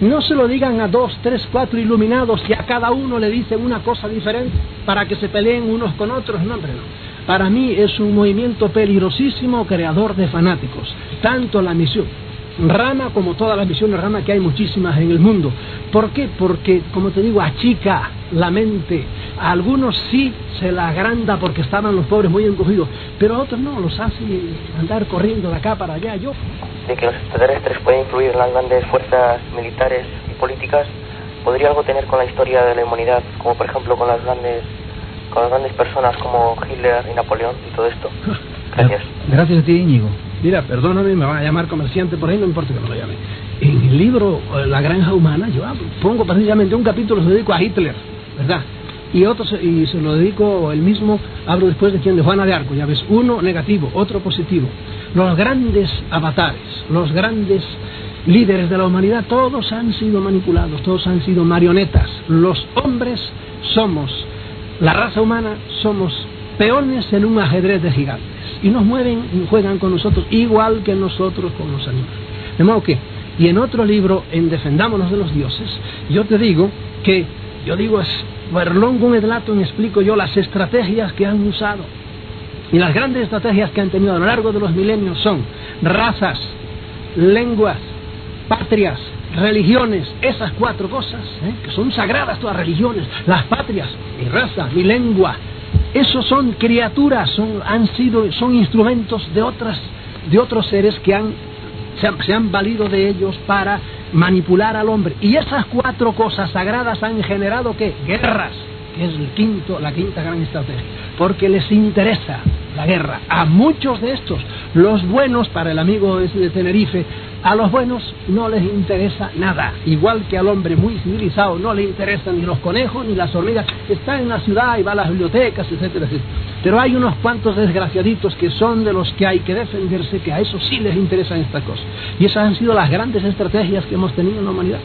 no se lo digan a dos, tres, cuatro iluminados que a cada uno le dicen una cosa diferente para que se peleen unos con otros. No, hombre, no. Para mí es un movimiento peligrosísimo creador de fanáticos. Tanto la misión Rama como todas las misiones Rama que hay muchísimas en el mundo. ¿Por qué? Porque, como te digo, achica la mente. A algunos sí se la agranda porque estaban los pobres muy encogidos, pero a otros no, los hace andar corriendo de acá para allá. Yo. De que los extraterrestres pueden influir en las grandes fuerzas militares y políticas, ¿podría algo tener con la historia de la humanidad, como por ejemplo con las grandes, con grandes personas como Hitler y Napoleón y todo esto? Gracias. Gracias a ti, Íñigo. Mira, perdóname, me van a llamar comerciante por ahí, no importa que me lo llame. En el libro La Granja Humana, yo pongo precisamente un capítulo, se lo dedico a Hitler, ¿verdad? Y otro se, y se lo dedico el mismo, hablo después de quién, de Juana de Arco, ya ves, uno negativo, otro positivo. Los grandes avatares, los grandes líderes de la humanidad, todos han sido manipulados, todos han sido marionetas. Los hombres somos, la raza humana somos peones en un ajedrez de gigantes y nos mueven y juegan con nosotros igual que nosotros con los animales. De modo que, y en otro libro, en Defendámonos de los Dioses, yo te digo que, yo digo, es Verlongo Edlaton explico yo las estrategias que han usado. Y las grandes estrategias que han tenido a lo largo de los milenios son razas, lenguas, patrias, religiones, esas cuatro cosas, ¿eh? que son sagradas todas religiones, las patrias, mi raza, mi lengua, esos son criaturas, son, han sido, son instrumentos de otras, de otros seres que han, se, han, valido de ellos para manipular al hombre. Y esas cuatro cosas sagradas han generado qué? Guerras, que es el quinto, la quinta gran estrategia, porque les interesa la guerra. A muchos de estos, los buenos, para el amigo de Tenerife, a los buenos no les interesa nada. Igual que al hombre muy civilizado no le interesan ni los conejos ni las hormigas. Está en la ciudad y va a las bibliotecas, etcétera, etcétera. Pero hay unos cuantos desgraciaditos que son de los que hay que defenderse, que a eso sí les interesan estas cosas. Y esas han sido las grandes estrategias que hemos tenido en la humanidad.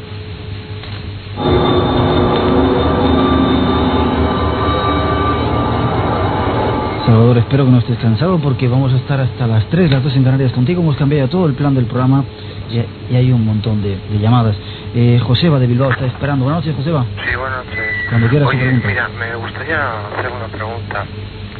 Salvador, espero que no estés cansado porque vamos a estar hasta las 3, las 2 en Canarias contigo. Hemos cambiado todo el plan del programa y, y hay un montón de, de llamadas. Eh, Joseba de Bilbao está esperando. Buenas noches, Joseba. Sí, buenas noches. Cuando quieras Oye, mira, me gustaría hacer una pregunta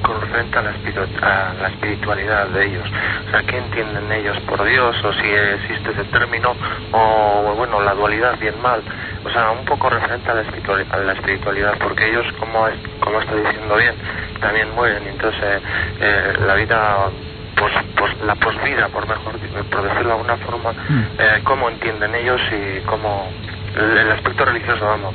con referente a la, a la espiritualidad de ellos. O sea, ¿qué entienden ellos por Dios? O si existe ese término, o bueno, la dualidad bien-mal. O sea, un poco referente a la, espiritual- a la espiritualidad, porque ellos, como, es- como está diciendo bien, también mueren. y Entonces, eh, eh, la vida pues, pues la posvida, por mejor por decirlo de alguna forma, eh, cómo entienden ellos y cómo el, el aspecto religioso, vamos.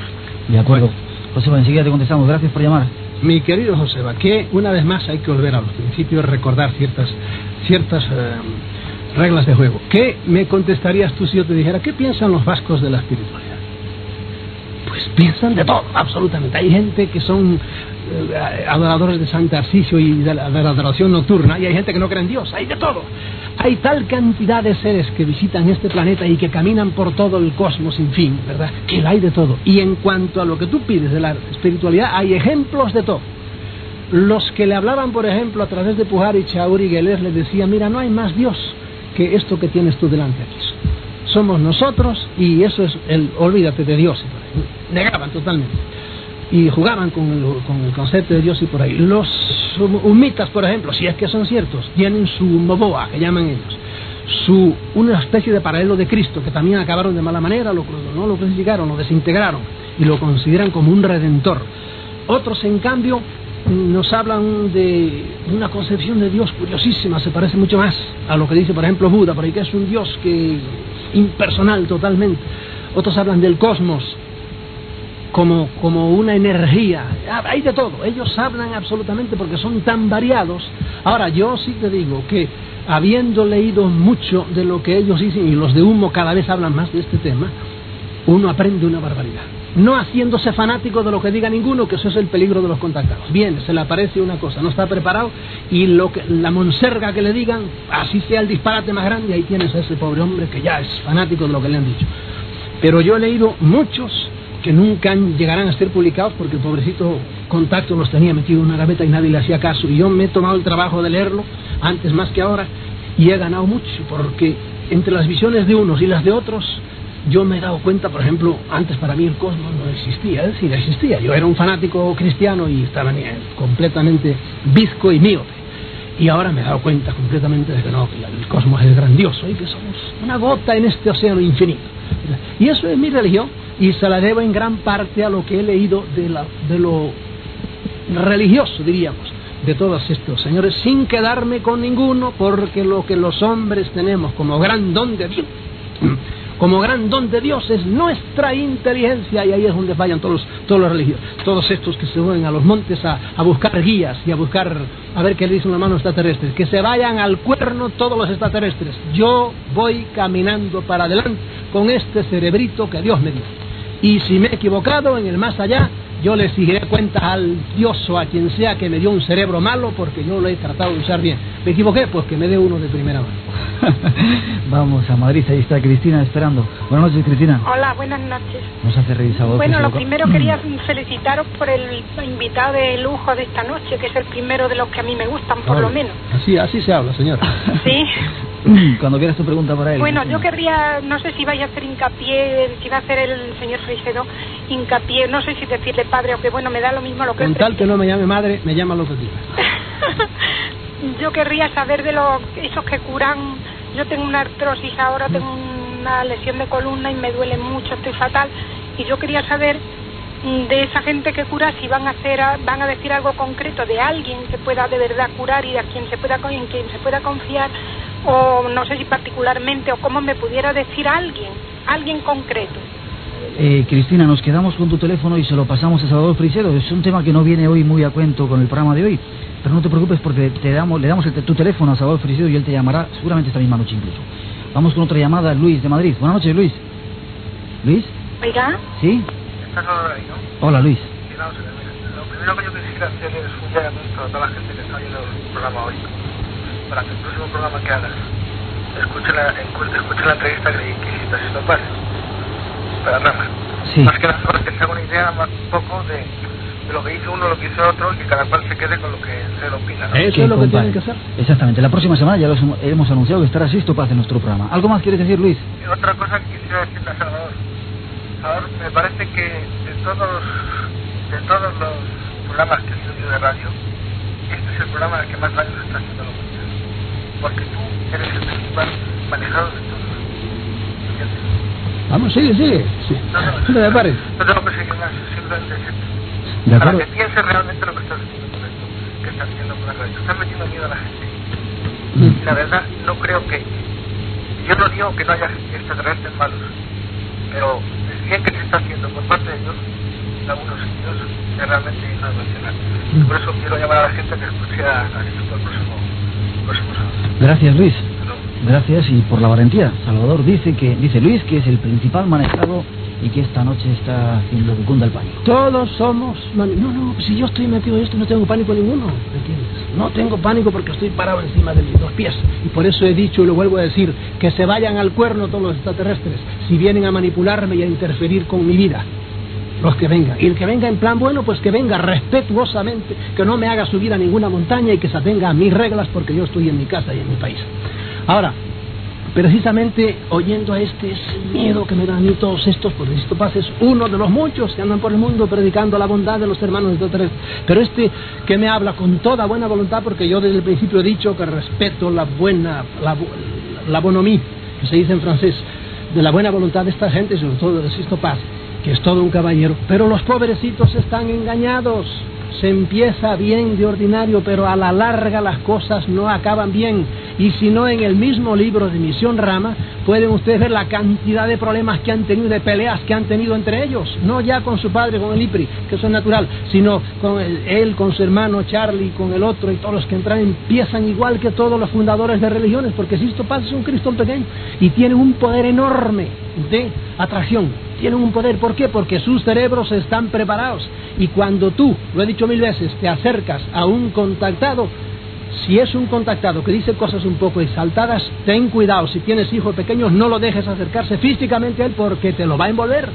De acuerdo. Joseba, enseguida te contestamos. Gracias por llamar. Mi querido Joseba, que una vez más hay que volver a los principios, recordar ciertas, ciertas eh, reglas de juego. ¿Qué me contestarías tú si yo te dijera, ¿qué piensan los vascos de la espiritualidad? Pues piensan de todo, absolutamente. Hay gente que son eh, adoradores de San Tarcisio y de la, adoración nocturna, y hay gente que no cree en Dios, hay de todo. Hay tal cantidad de seres que visitan este planeta y que caminan por todo el cosmos sin fin, ¿verdad? Que hay de todo. Y en cuanto a lo que tú pides de la espiritualidad, hay ejemplos de todo. Los que le hablaban, por ejemplo, a través de Pujar y Chauri y les decían, mira, no hay más Dios que esto que tienes tú delante aquí. Somos nosotros y eso es el olvídate de Dios. Negaban totalmente. Y jugaban con el, con el concepto de Dios y por ahí. Los humitas, por ejemplo, si es que son ciertos, tienen su moboa, que llaman ellos. Su, una especie de paralelo de Cristo, que también acabaron de mala manera, lo, no lo crucificaron, lo desintegraron y lo consideran como un redentor. Otros, en cambio, nos hablan de una concepción de Dios curiosísima, se parece mucho más a lo que dice, por ejemplo, Buda, por ahí que es un Dios que impersonal totalmente. Otros hablan del cosmos como, como una energía. Ah, hay de todo. Ellos hablan absolutamente porque son tan variados. Ahora, yo sí te digo que habiendo leído mucho de lo que ellos dicen, y los de humo cada vez hablan más de este tema, uno aprende una barbaridad. No haciéndose fanático de lo que diga ninguno, que eso es el peligro de los contactados. Bien, se le aparece una cosa, no está preparado y lo que, la monserga que le digan, así sea el disparate más grande, ahí tienes a ese pobre hombre que ya es fanático de lo que le han dicho. Pero yo he leído muchos que nunca llegarán a ser publicados porque el pobrecito contacto los tenía metido en una gaveta y nadie le hacía caso. Y yo me he tomado el trabajo de leerlo, antes más que ahora, y he ganado mucho porque entre las visiones de unos y las de otros yo me he dado cuenta, por ejemplo, antes para mí el cosmos no existía, es decir, existía. Yo era un fanático cristiano y estaba completamente visco y mío. Y ahora me he dado cuenta completamente de que no, que el cosmos es grandioso y que somos una gota en este océano infinito. Y eso es mi religión y se la debo en gran parte a lo que he leído de, la, de lo religioso, diríamos, de todos estos señores, sin quedarme con ninguno, porque lo que los hombres tenemos como gran don de Dios como gran don de Dios es nuestra inteligencia y ahí es donde vayan todos, todos los religiosos, todos estos que se van a los montes a, buscar guías y a buscar, a ver qué le dice una mano extraterrestre, que se vayan al cuerno todos los extraterrestres. Yo voy caminando para adelante con este cerebrito que Dios me dio. Y si me he equivocado en el más allá, yo le seguiré cuenta al Dios o a quien sea que me dio un cerebro malo porque yo lo he tratado de usar bien. ¿Me equivoqué? Pues que me dé uno de primera mano. Vamos a Madrid, ahí está Cristina esperando. Buenas noches, Cristina. Hola, buenas noches. Nos hace reír sábado. Bueno, lo primero quería felicitaros por el invitado de lujo de esta noche, que es el primero de los que a mí me gustan, por Vale. lo menos. Así, así se habla, señor. Sí. Cuando quieras tu pregunta para él. Bueno, yo querría, no sé si vaya a hacer hincapié, si va a hacer el señor Frisedo hincapié, no sé si decirle padre o que bueno, me da lo mismo lo que Con tal que no me llame madre, me llama lo que quiera. Yo querría saber de los esos que curan. Yo tengo una artrosis ahora, tengo una lesión de columna y me duele mucho, estoy fatal. Y yo quería saber mm, de esa gente que cura si van a hacer, van a decir algo concreto de alguien que pueda de verdad curar y a quien se pueda en quien se pueda confiar o no sé si particularmente o cómo me pudiera decir alguien, alguien concreto. Eh, Cristina, nos quedamos con tu teléfono y se lo pasamos a Salvador Frisedo. Es un tema que no viene hoy muy a cuento con el programa de hoy. Pero no te preocupes porque te damos, le damos el tu teléfono a Salvador Frisedo y él te llamará seguramente esta misma noche incluso. Vamos con otra llamada, Luis de Madrid. Buenas noches, Luis. ¿Luis? Oiga, ¿Sí? Estás ahora ahí, ¿no? Hola, Luis. Sí, vamos a ver, mira, Lo primero que yo quisiera hacer es un llamamiento a toda la gente que está viendo el programa hoy, para que el próximo programa que hagas escuche la, escu- escuche la entrevista que, que hiciste a Paz, para Rama. Sí. Más que nada para que se haga una idea más un poco de, de lo que dice uno, lo que dice otro, y que cada cual se quede con lo que se le opina. ¿no? Eso es lo que tienen que hacer. Exactamente. La próxima semana ya lo hemos- anunciado que estará Sisto Paz en nuestro programa. ¿Algo más quieres decir, Luis? Y otra cosa que quisiera decirle a Salvador. Salvador, me parece que de todos, de todos los programas que he oído de radio, este es el programa al que más daño se está haciendo la humanidad. Porque tú eres el principal manejador. Vamos, sigue, sigue. Sí. No, te pares. no tengo que seguir más, simplemente esto. Para que pienses realmente lo que estás haciendo con esto, que estás haciendo con la radio. Estás metiendo miedo a la gente. Y la verdad, no creo que. Yo no digo que no haya extraterrestres malos, pero el bien que se está haciendo por parte de Dios, de algunos sitios, es realmente no mencionar. Por eso quiero llamar a la gente que escuche a, a Cristo el próximo, próximo sábado. Gracias, Luis. Gracias y por la valentía. Salvador dice que dice Luis que es el principal manejado y que esta noche está haciendo que cunda el pánico. Todos somos... No, no, si yo estoy metido en esto no tengo pánico ninguno, ¿me entiendes? No tengo pánico porque estoy parado encima de mis dos pies. Y por eso he dicho y lo vuelvo a decir, que se vayan al cuerno todos los extraterrestres si vienen a manipularme y a interferir con mi vida. Los que vengan. Y el que venga en plan bueno, pues que venga respetuosamente, que no me haga subir a ninguna montaña y que se atenga a mis reglas porque yo estoy en mi casa y en mi país. Ahora, precisamente oyendo a este miedo que me dan a todos estos, porque esto pasa es uno de los muchos que andan por el mundo predicando la bondad de los hermanos extraterrestres. Pero este que me habla con toda buena voluntad, porque yo desde el principio he dicho que respeto la buena, la, la que se dice en francés, de la buena voluntad de esta gente, sobre todo de Sisto Paz, que es todo un caballero. Pero los pobrecitos están engañados. Se empieza bien de ordinario, pero a la larga las cosas no acaban bien. Y si no, en el mismo libro de Misión Rama, pueden ustedes ver la cantidad de problemas que han tenido, de peleas que han tenido entre ellos. No ya con su padre, con el IPRI, que eso es natural, sino con el- él, con su hermano Charlie, con el otro y todos los que entran, empiezan igual que todos los fundadores de religiones, porque Sisto Paz es un cristón pequeño y tiene un poder enorme de atracción. Tienen un poder, ¿por qué? Porque sus cerebros están preparados. Y cuando tú, lo he dicho mil veces, te acercas a un contactado, si es un contactado que dice cosas un poco exaltadas, ten cuidado. Si tienes hijos pequeños, no lo dejes acercarse físicamente a él porque te lo va a envolver.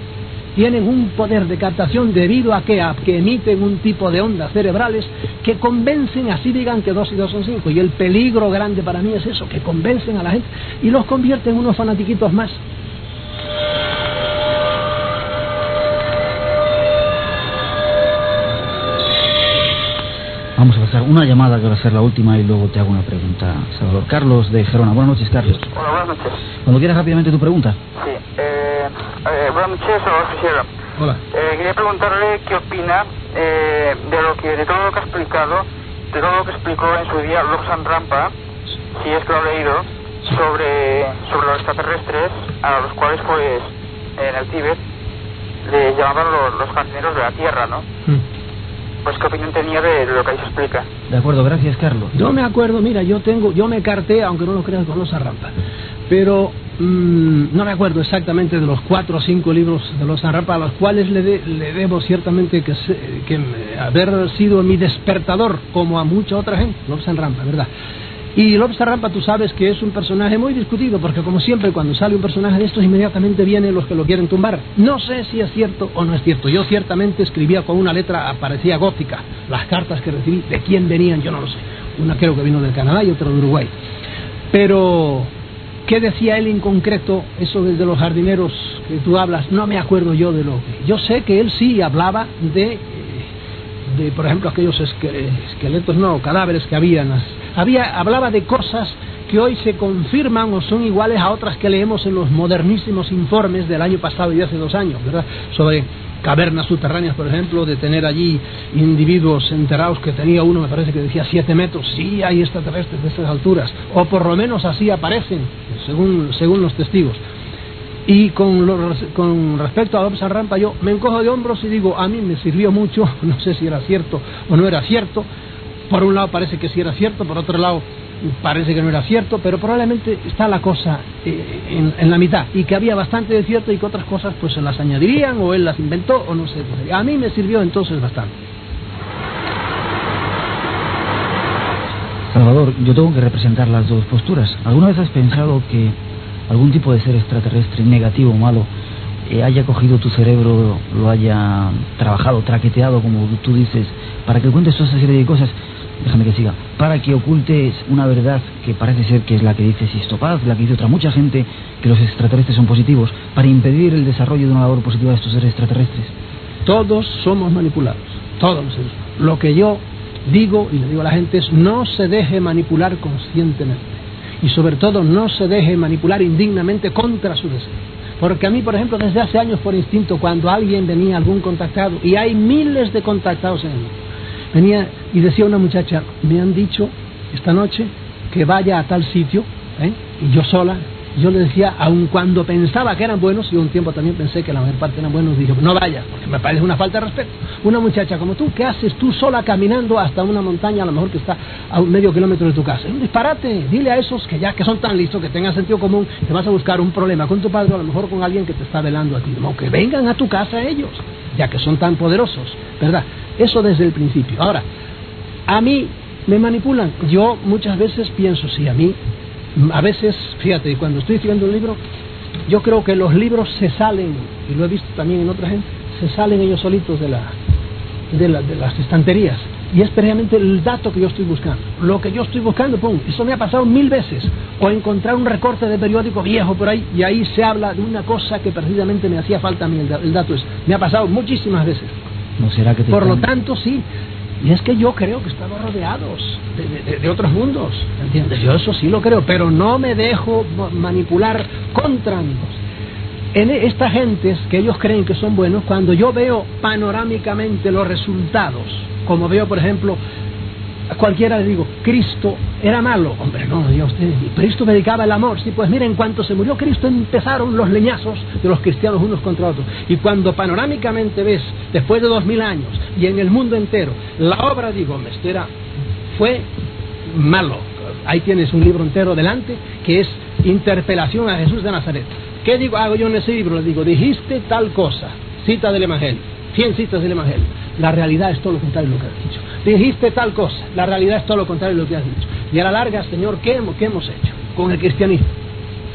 Tienen un poder de captación debido a que, emiten un tipo de ondas cerebrales que convencen, así digan que dos y dos son cinco. Y el peligro grande para mí es eso, que convencen a la gente y los convierten en unos fanatiquitos más. Vamos a pasar una llamada que va a ser la última y luego te hago una pregunta, Salvador. Carlos de Gerona. Buenas noches, Carlos. Hola, buenas noches. Cuando quieras rápidamente tu pregunta. Sí, eh, eh, buenas noches, Salvador Fisera. Hola. Eh, quería preguntarle qué opina eh, de lo que de todo lo que ha explicado, de todo lo que explicó en su día Roxanne Rampa, si es que lo ha leído, sobre, sobre los extraterrestres, a los cuales pues en el Tíbet le llamaban los, los jardineros de la Tierra, ¿no? Pues qué opinión tenía de, lo que ahí se explica. De acuerdo, gracias, Carlos. Yo me acuerdo, mira, yo tengo, yo me carté, aunque no lo creas, con los Arrampa, pero mm, no me acuerdo exactamente de los cuatro o cinco libros de los Arrampa, a los cuales le, de- le debo ciertamente que, se- que me- haber sido mi despertador, como a mucha otra gente, Lobsang Rampa, ¿verdad? Y Lobsang Rampa, tú sabes que es un personaje muy discutido, porque como siempre, cuando sale un personaje de estos, inmediatamente vienen los que lo quieren tumbar. No sé si es cierto o no es cierto. Yo ciertamente escribía con una letra, parecía gótica, las cartas que recibí, de quién venían, yo no lo sé. Una creo que vino del Canadá y otra de Uruguay. Pero, ¿qué decía él en concreto, eso de los jardineros que tú hablas? No me acuerdo yo de lo que... Yo sé que él sí hablaba de, eh, de por ejemplo, aquellos esque- esqueletos, no, cadáveres que habían. Había, hablaba de cosas que hoy se confirman o son iguales a otras que leemos en los modernísimos informes del año pasado y de hace dos años, ¿verdad? Sobre cavernas subterráneas, por ejemplo, de tener allí individuos enterrados que tenía uno, me parece que decía siete metros, sí hay extraterrestres de estas alturas, o por lo menos así aparecen, según, según los testigos. Y con, lo- con respecto a Dobson Rampa, yo me encojo de hombros y digo, a mí me sirvió mucho, no sé si era cierto o no era cierto. Por un lado parece que sí era cierto, por otro lado parece que no era cierto, pero probablemente está la cosa eh, en, la mitad y que había bastante de cierto y que otras cosas pues se las añadirían o él las inventó o no sé. A mí me sirvió entonces bastante. Salvador, yo tengo que representar las dos posturas. ¿Alguna vez has pensado que algún tipo de ser extraterrestre, negativo o malo, eh, haya cogido tu cerebro, lo haya trabajado, traqueteado, como tú dices, para que cuentes toda esa serie de cosas? Déjame que siga. Para que ocultes una verdad que parece ser que es la que dice Sisto Paz, la que dice otra mucha gente, que los extraterrestres son positivos, para impedir el desarrollo de una labor positiva de estos seres extraterrestres. Todos somos manipulados, todos los seres. Lo que yo digo y le digo a la gente es no se deje manipular conscientemente y sobre todo no se deje manipular indignamente contra su deseo. Porque a mí, por ejemplo, desde hace años por instinto, cuando alguien venía, algún contactado, y hay miles de contactados en el mundo, venía y decía una muchacha, me han dicho esta noche que vaya a tal sitio, ¿eh? y yo sola, yo le decía, aun cuando pensaba que eran buenos, y un tiempo también pensé que la mayor parte eran buenos, dije, no vayas, porque me parece una falta de respeto. Una muchacha como tú, ¿qué haces tú sola caminando hasta una montaña, a lo mejor que está a un medio kilómetro de tu casa? Un disparate, dile a esos que ya que son tan listos, que tengan sentido común, te vas a buscar un problema con tu padre, a lo mejor con alguien que te está velando a ti. No, que vengan a tu casa ellos, ya que son tan poderosos, ¿verdad? Eso desde el principio. Ahora, a mí me manipulan. Yo muchas veces pienso, sí, a mí a veces, fíjate, cuando estoy escribiendo un libro, yo creo que los libros se salen, y lo he visto también en otra gente, se salen ellos solitos de, la, de, las estanterías. Y es precisamente el dato que yo estoy buscando. Lo que yo estoy buscando, pum, eso me ha pasado mil veces. O encontrar un recorte de periódico viejo por ahí y ahí se habla de una cosa que precisamente me hacía falta a mí. El, dato es, me ha pasado muchísimas veces. ¿No será que Por lo tanto, sí, y es que yo creo que estamos rodeados de, otros mundos, ¿entiendes? Yo eso sí lo creo, pero no me dejo manipular contra mí. En estas gentes que ellos creen que son buenos, cuando yo veo panorámicamente los resultados, como veo, por ejemplo, cualquiera le digo, Cristo era malo. Hombre, no, diga usted, Cristo predicaba el amor. Sí, pues miren, en se murió Cristo empezaron los leñazos de los cristianos unos contra otros. Y cuando panorámicamente ves, después de dos mil años, y en el mundo entero, la obra, digo, esto era, fue malo. Ahí tienes un libro entero delante que es Interpelación a Jesús de Nazaret. ¿Qué digo, hago yo en ese libro? Le digo, dijiste tal cosa, cita del Evangelio, 100 citas del Evangelio. La realidad es todo lo contrario de lo que has dicho dijiste tal cosa, la realidad es todo lo contrario de lo que has dicho. Y a la larga, Señor, ¿qué hemos, qué hemos hecho con el cristianismo?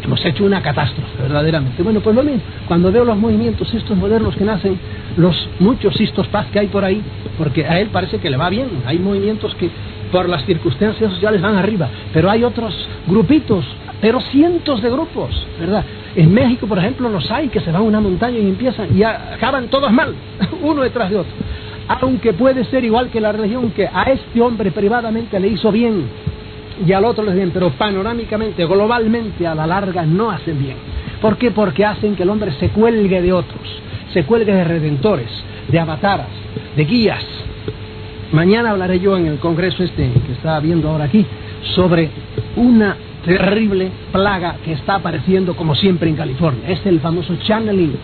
Hemos hecho una catástrofe, verdaderamente. Bueno, pues lo mismo, cuando veo los movimientos estos modernos que nacen, los muchos sistos paz que hay por ahí, porque a él parece que le va bien, hay movimientos que por las circunstancias sociales van arriba, pero hay otros grupitos, pero cientos de grupos, ¿verdad? En México, por ejemplo, los hay que se van a una montaña y empiezan y acaban todos mal, uno detrás de otro aunque puede ser igual que la religión, que a este hombre privadamente le hizo bien y al otro le bien, pero panorámicamente, globalmente, a la larga no hacen bien. ¿Por qué? Porque hacen que el hombre se cuelgue de otros, se cuelgue de redentores, de avataras, de guías. Mañana hablaré yo en el congreso este que está viendo ahora aquí sobre una terrible plaga que está apareciendo como siempre en California. Es el famoso channeling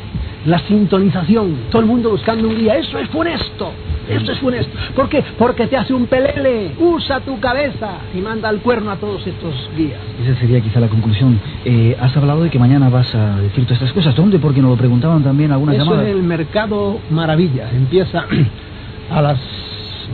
la sintonización, todo el mundo buscando un guía, eso es funesto, eso es funesto. ¿Por qué? Porque te hace un pelele, usa tu cabeza y manda al cuerno a todos estos guías. Esa sería quizá la conclusión. Eh, has hablado de que mañana vas a decir todas estas cosas. ¿Dónde? Porque nos lo preguntaban también algunas eso llamadas. Eso es el Mercado Maravilla, empieza a las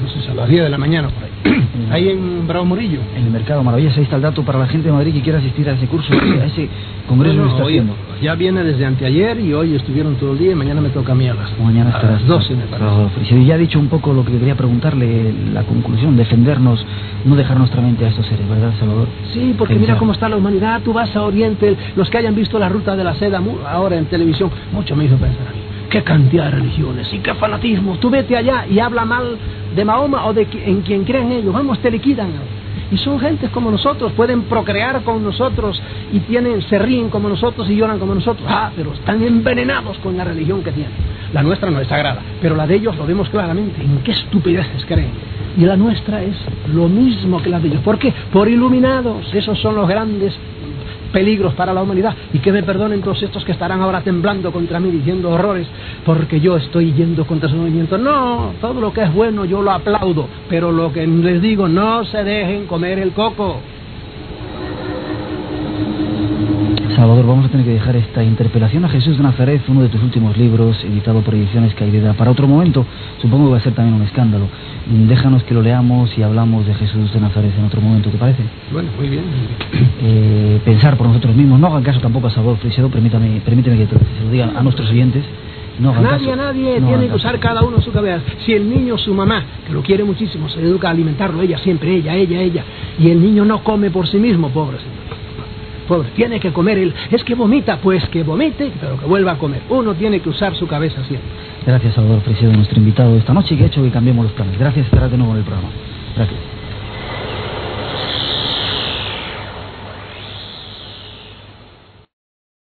no sé, a las 10 de la mañana por ahí. ahí en Bravo Murillo. En el Mercado Maravillas, ahí está el dato para la gente de Madrid que quiera asistir a ese curso, a ese congreso que está haciendo. Ya viene desde anteayer y hoy estuvieron todo el día y mañana me toca a mí a las, mañana a las 12 me parece. Y ya ha dicho un poco lo que quería preguntarle, la conclusión, defendernos, no dejar nuestra mente a estos seres, ¿verdad, Salvador? Sí, porque mira cómo está la humanidad, tú vas a Oriente, los que hayan visto la ruta de la seda ahora en televisión, mucho me hizo pensar a mí qué cantidad de religiones y qué fanatismo. Tú vete allá y habla mal de Mahoma o de en quien creen ellos. Vamos, te liquidan. Y son gentes como nosotros, pueden procrear con nosotros y tienen, se ríen como nosotros y lloran como nosotros. Ah, pero están envenenados con la religión que tienen. La nuestra no es sagrada, pero la de ellos lo vemos claramente. ¿En qué estupideces creen? Y la nuestra es lo mismo que la de ellos. ¿Por qué? Por iluminados. Esos son los grandes peligros para la humanidad y que me perdonen todos estos que estarán ahora temblando contra mí diciendo horrores porque yo estoy yendo contra su movimiento. No, todo lo que es bueno yo lo aplaudo, pero lo que les digo, no se dejen comer el coco. Salvador, vamos a tener que dejar esta interpelación a Jesús de Nazaret, uno de tus últimos libros, editado por Ediciones Caideda, para otro momento. Supongo que va a ser también un escándalo. Déjanos que lo leamos y hablamos de Jesús de Nazaret en otro momento, ¿te parece? Bueno, muy bien. Eh, pensar por nosotros mismos, no hagan caso tampoco a Salvador Frisedo, permítame, permíteme que se lo diga a nuestros oyentes. No nadie, nadie tiene que usar cada uno su cabeza. Si el niño, su mamá, que lo quiere muchísimo, se educa a alimentarlo, ella siempre, ella, ella, ella, y el niño no come por sí mismo, pobre pobre, tiene que comer él. Es que vomita, pues que vomite, pero que vuelva a comer. Uno tiene que usar su cabeza siempre. Gracias, Salvador Presidio, nuestro invitado esta noche, que ha hecho que cambiemos los planes. Gracias, estará de nuevo en el programa. Gracias.